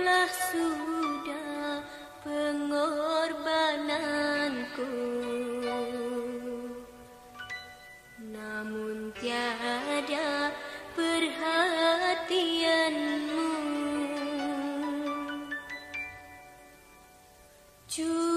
cukuplah sudah pengorbananku. Namun tiada perhatianmu. Cukuplah